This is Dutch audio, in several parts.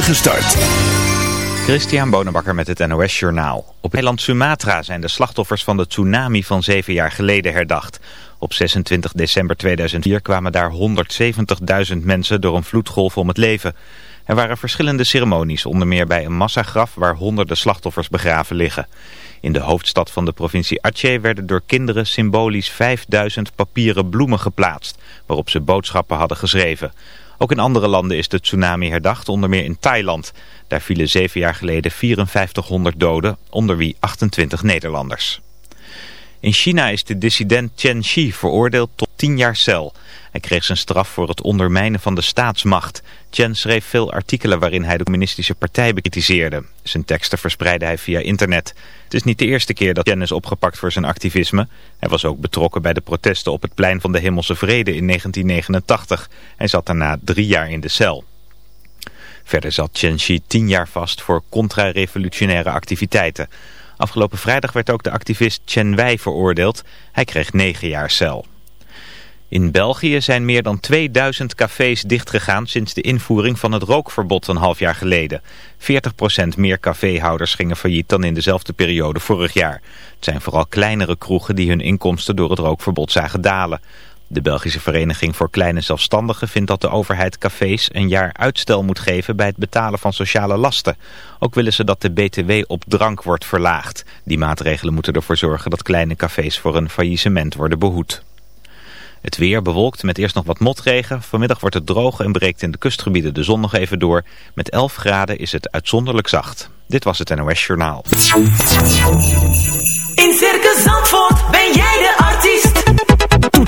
Gestart. Christian Bonenbakker met het NOS Journaal. Op eiland Sumatra zijn de slachtoffers van de tsunami van zeven jaar geleden herdacht. Op 26 december 2004 kwamen daar 170.000 mensen door een vloedgolf om het leven. Er waren verschillende ceremonies, onder meer bij een massagraf waar honderden slachtoffers begraven liggen. In de hoofdstad van de provincie Aceh werden door kinderen symbolisch 5000 papieren bloemen geplaatst, waarop ze boodschappen hadden geschreven. Ook in andere landen is de tsunami herdacht, onder meer in Thailand. Daar vielen zeven jaar geleden 5400 doden, onder wie 28 Nederlanders. In China is de dissident Chen Xi veroordeeld tot 10 jaar cel. Hij kreeg zijn straf voor het ondermijnen van de staatsmacht. Chen schreef veel artikelen waarin hij de communistische partij bekritiseerde. Zijn teksten verspreidde hij via internet. Het is niet de eerste keer dat Chen is opgepakt voor zijn activisme. Hij was ook betrokken bij de protesten op het plein van de Hemelse Vrede in 1989. Hij zat daarna drie jaar in de cel. Verder zat Chen Xi tien jaar vast voor contra-revolutionaire activiteiten. Afgelopen vrijdag werd ook de activist Chen Wei veroordeeld. Hij kreeg negen jaar cel. In België zijn meer dan 2000 cafés dichtgegaan sinds de invoering van het rookverbod een half jaar geleden. 40% meer caféhouders gingen failliet dan in dezelfde periode vorig jaar. Het zijn vooral kleinere kroegen die hun inkomsten door het rookverbod zagen dalen. De Belgische Vereniging voor Kleine Zelfstandigen vindt dat de overheid cafés een jaar uitstel moet geven bij het betalen van sociale lasten. Ook willen ze dat de BTW op drank wordt verlaagd. Die maatregelen moeten ervoor zorgen dat kleine cafés voor een faillissement worden behoed. Het weer bewolkt met eerst nog wat motregen. Vanmiddag wordt het droog en breekt in de kustgebieden de zon nog even door. Met 11 graden is het uitzonderlijk zacht. Dit was het NOS Journaal. In Circus Zandvoort ben jij de.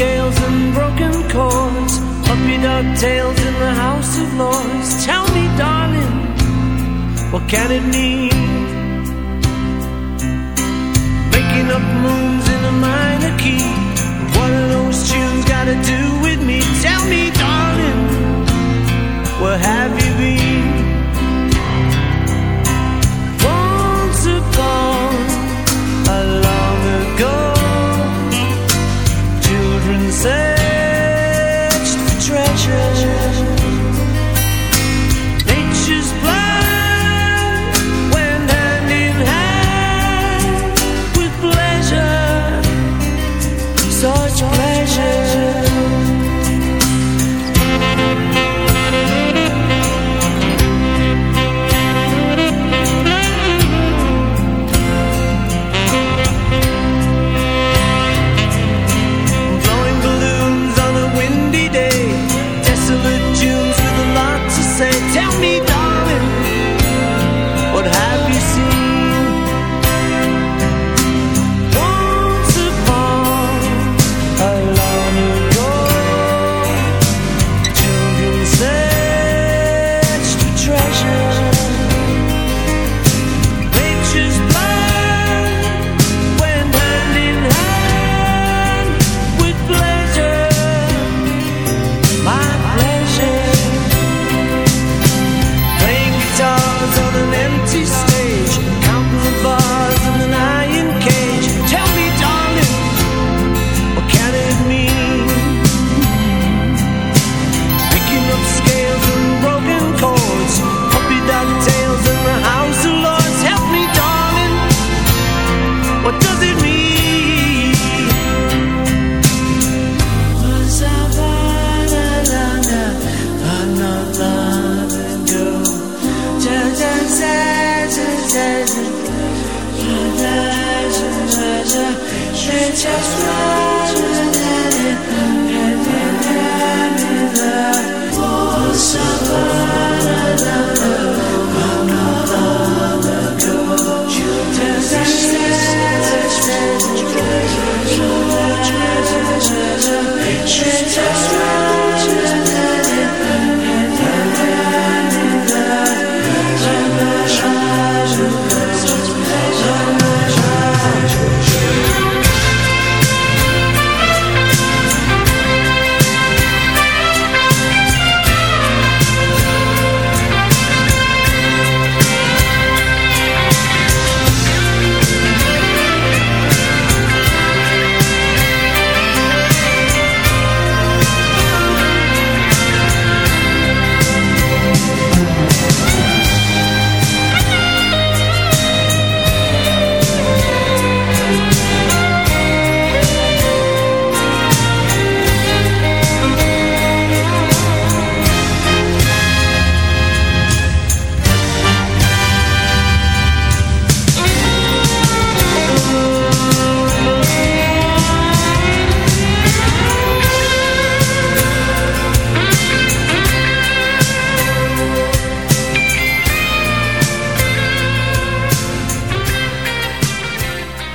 Scales and broken chords Puppy dog tails in the house of lords Tell me, darling, what can it mean? Making up moons in a minor key What are those tunes got to do with me? Tell me, darling, where have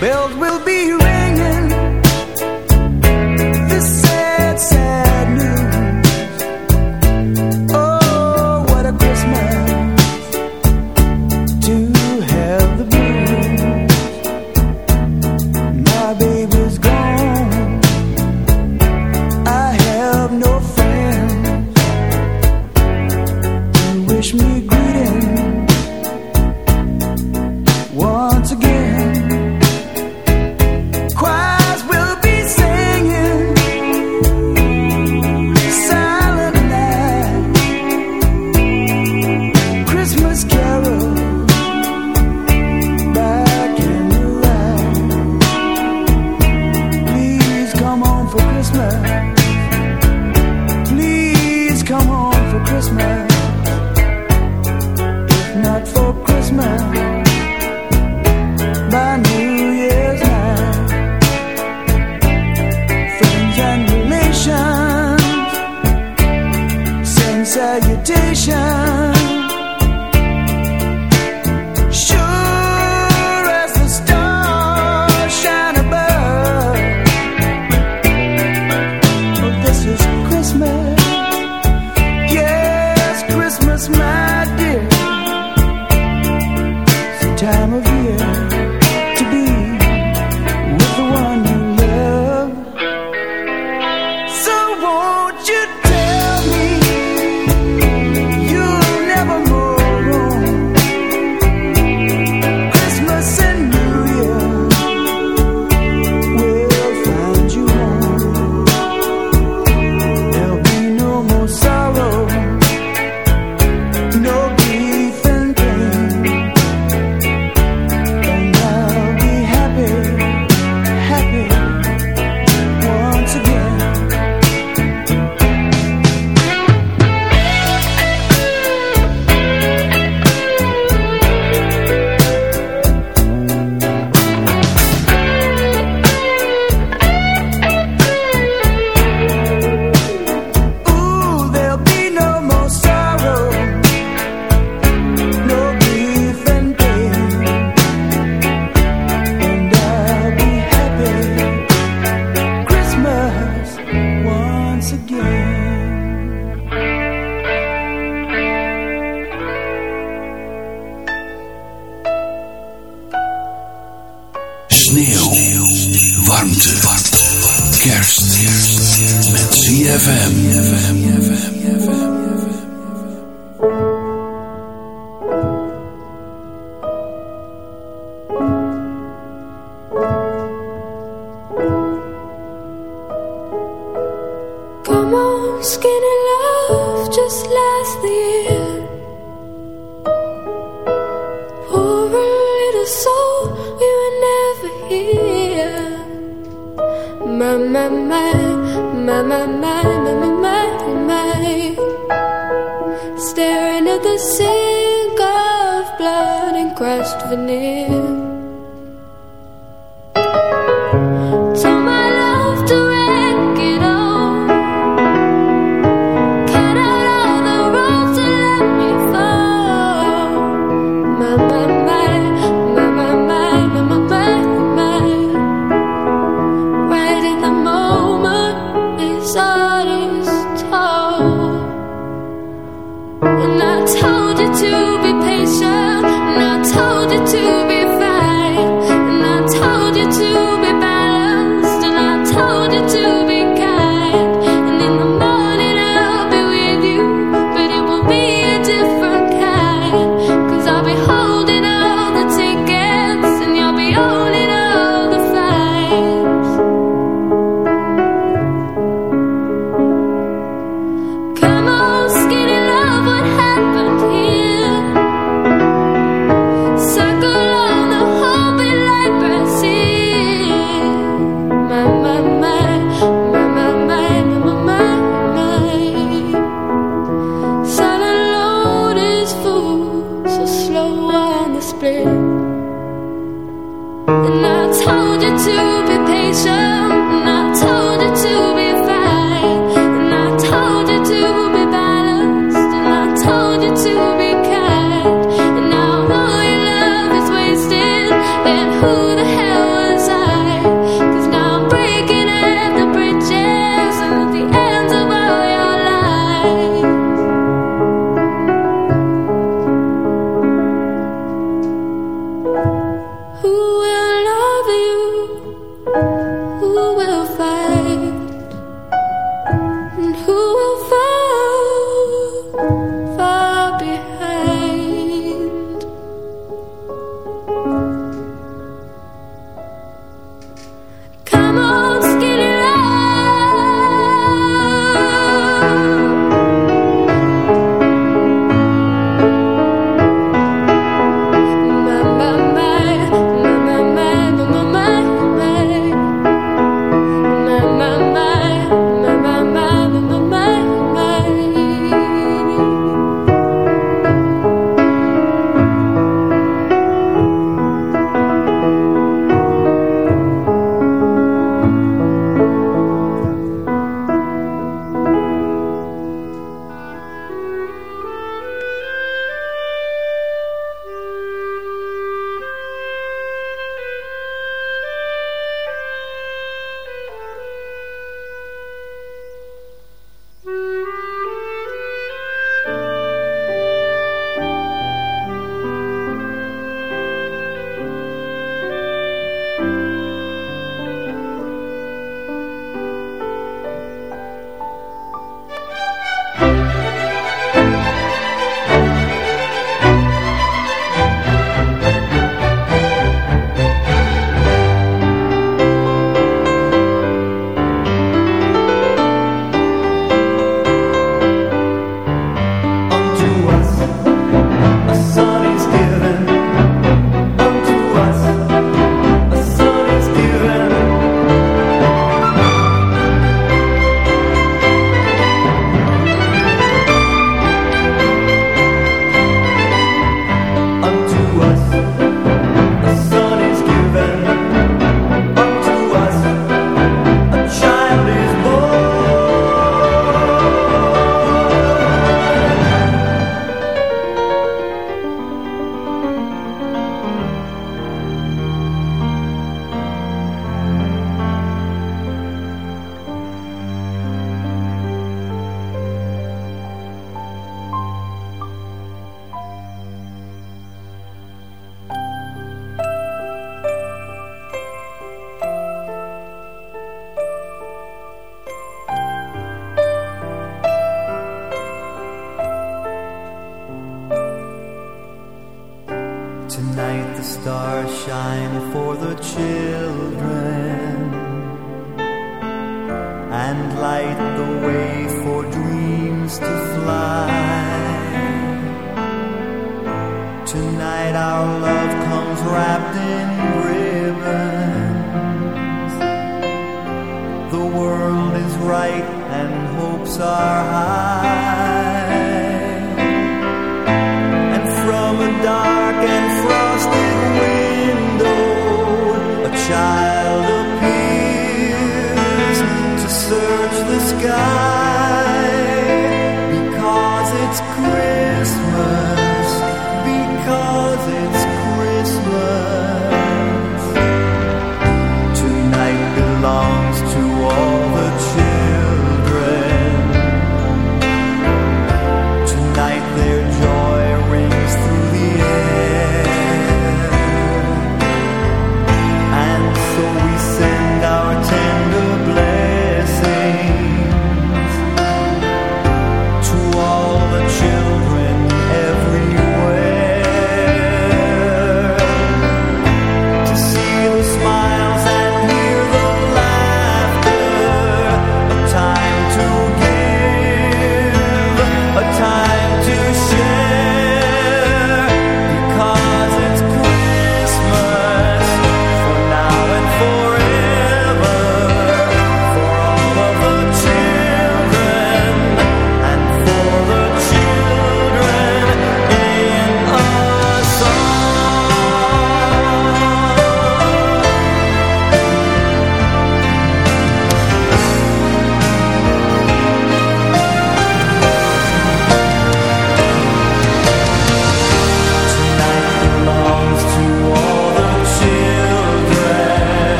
Bells will be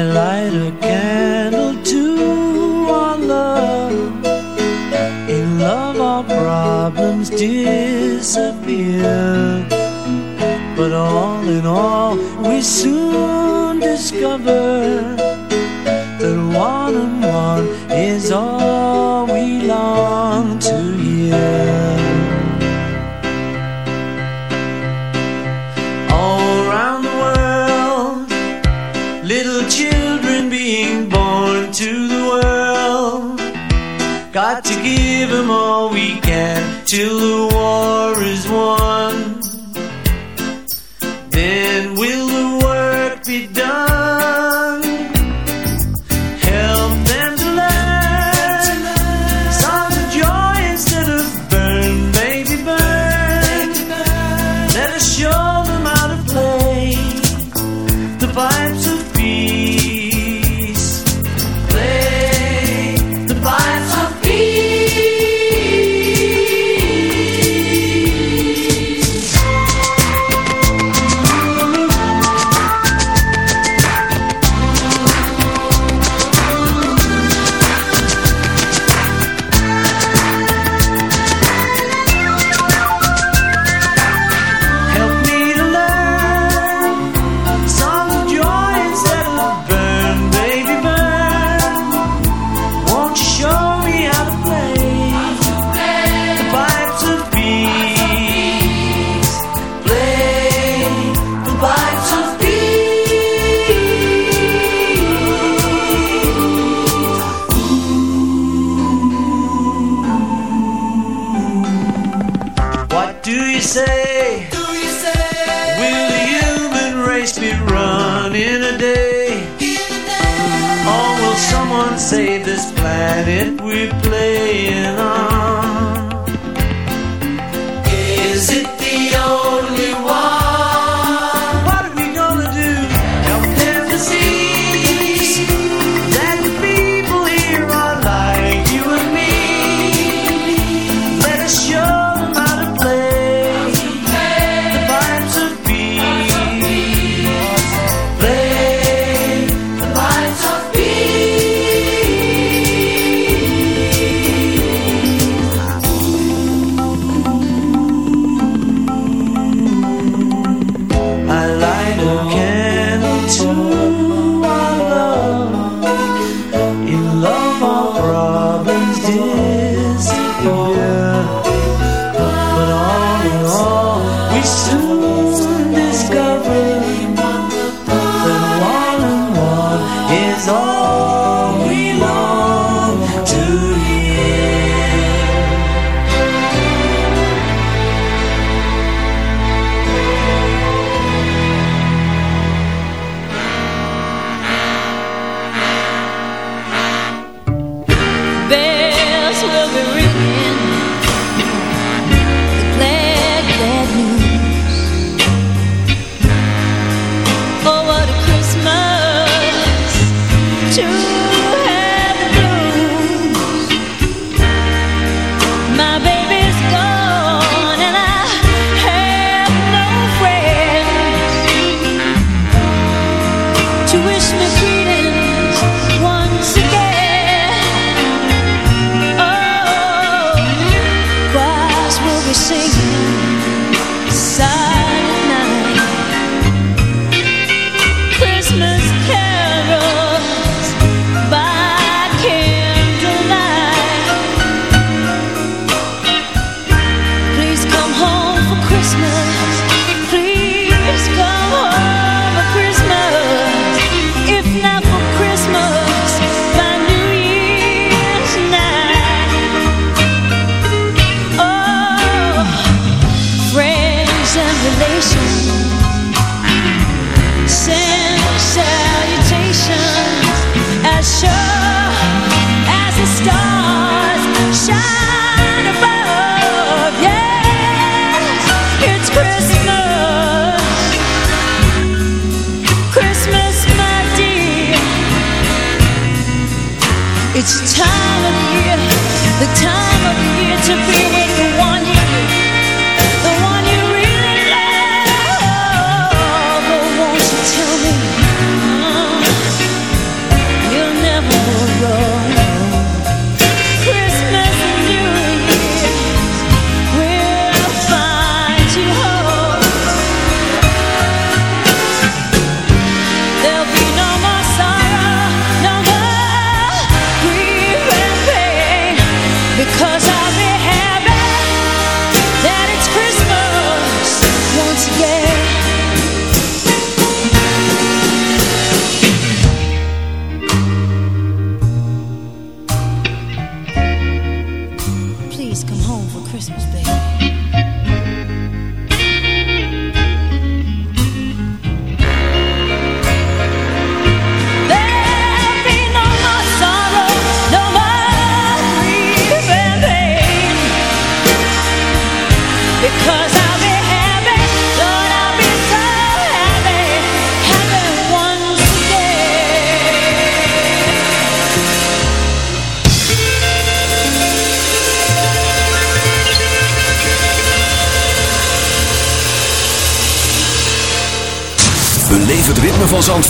I light a candle to our love. In love, our problems disappear. But all in all, we soon discover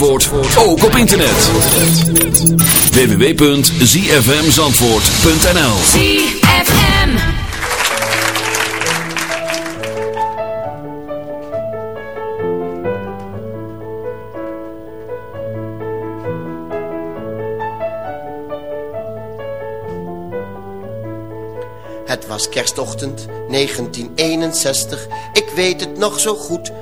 Zandvoort ook op internet. www.zfmzandvoort.nl ZFM. Het was kerstochtend 1961, ik weet het nog zo goed.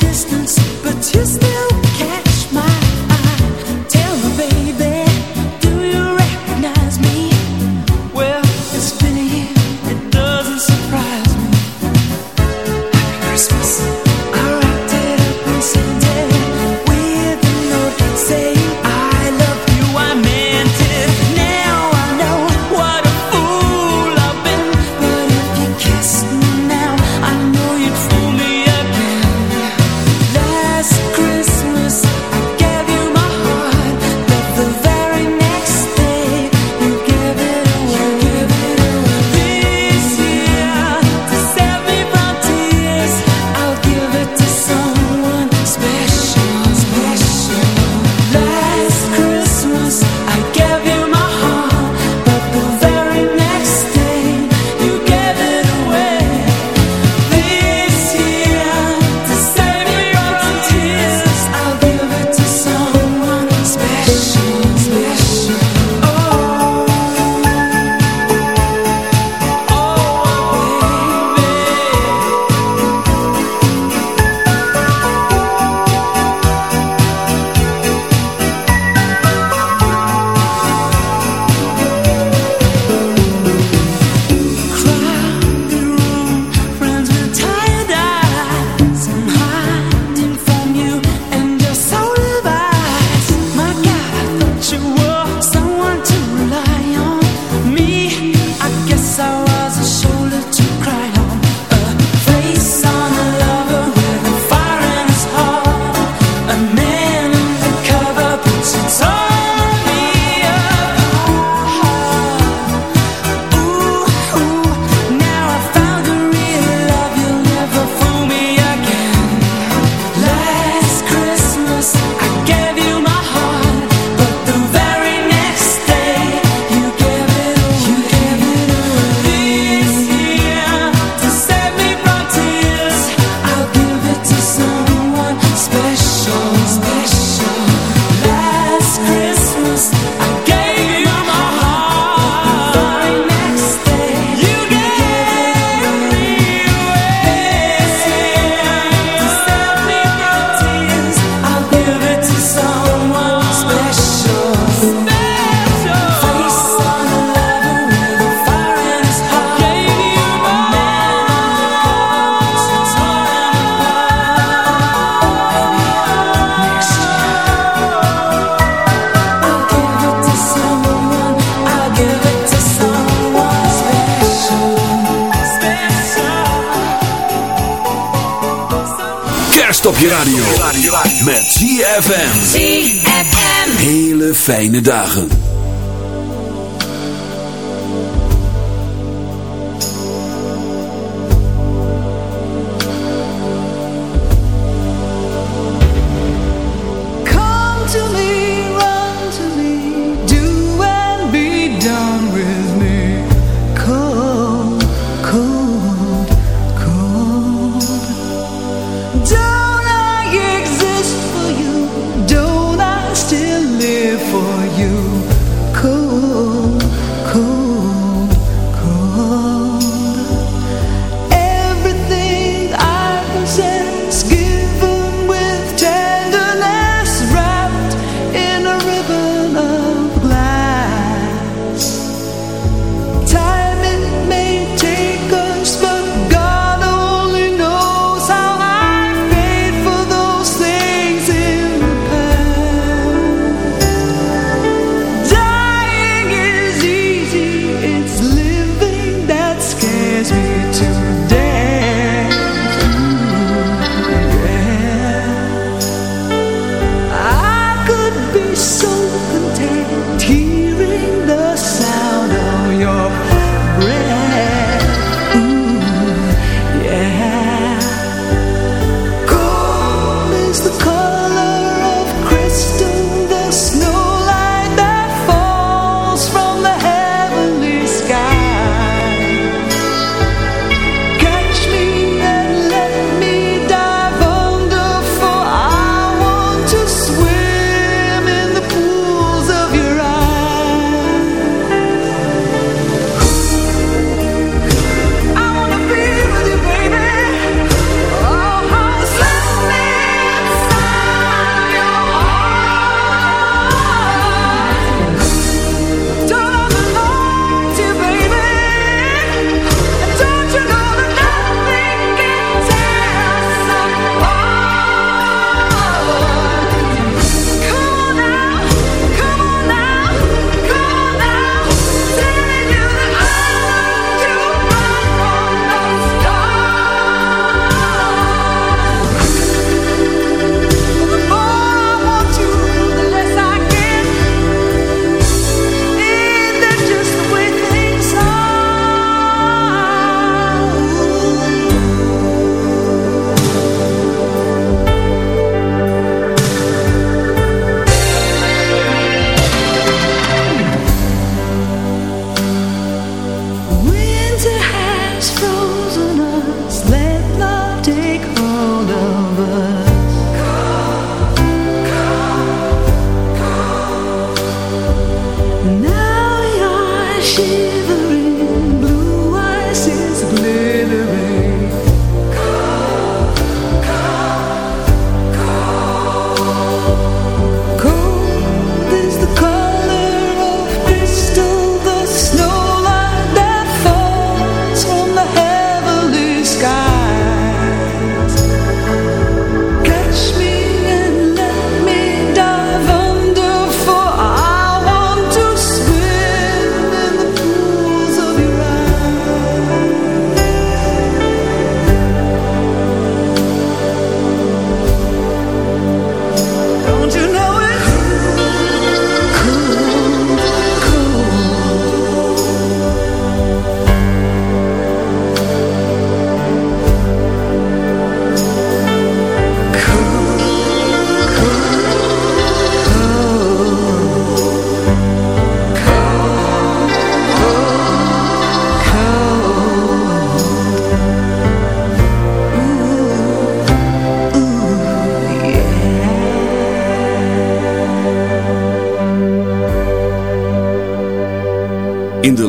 distance, but you still.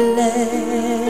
blessed.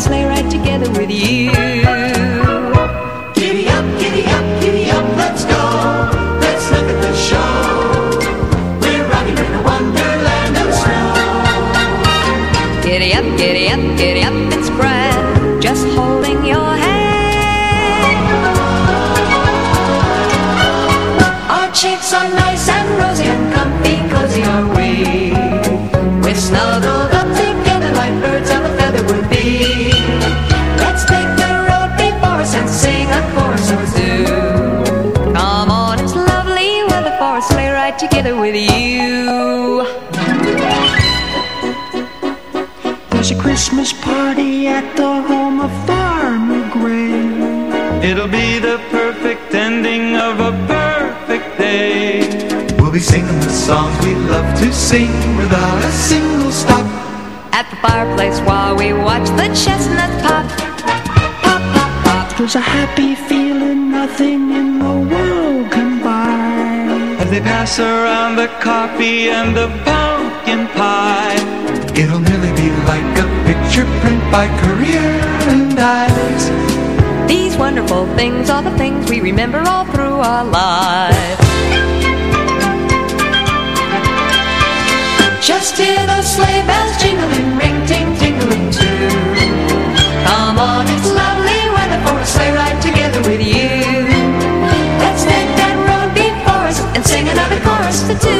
sleigh ride together with you. Giddy up, giddy up, giddy up, let's go. Let's look at the show. We're rocking in a wonderland of snow. Giddy up, giddy up, giddy up. The fireplace while we watch the chestnuts pop. Pop, pop, pop. There's a happy feeling nothing in the world can buy. As they pass around the coffee and the pumpkin pie. It'll nearly be like a picture print by Career and Ives. These wonderful things are the things we remember all through our lives. Just hear those sleigh bells jingling, ring, ting, lovely weather for a sleigh ride together with you. Let's that road before us and sing another chorus for two.